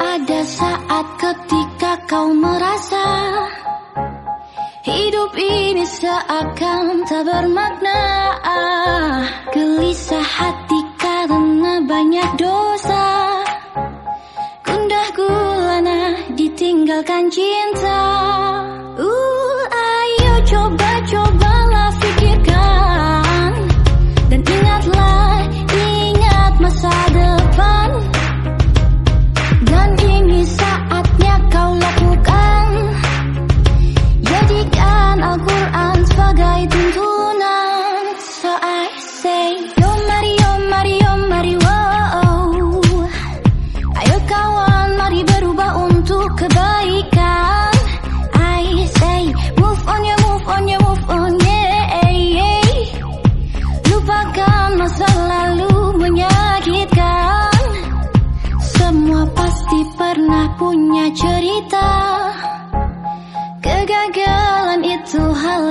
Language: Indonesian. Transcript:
Ada saat ketika kau merasa Hidup ini seakan tak bermakna. Gelisah hati karena banyak dosa. Gundah gulana ditinggalkan cinta. 走好了。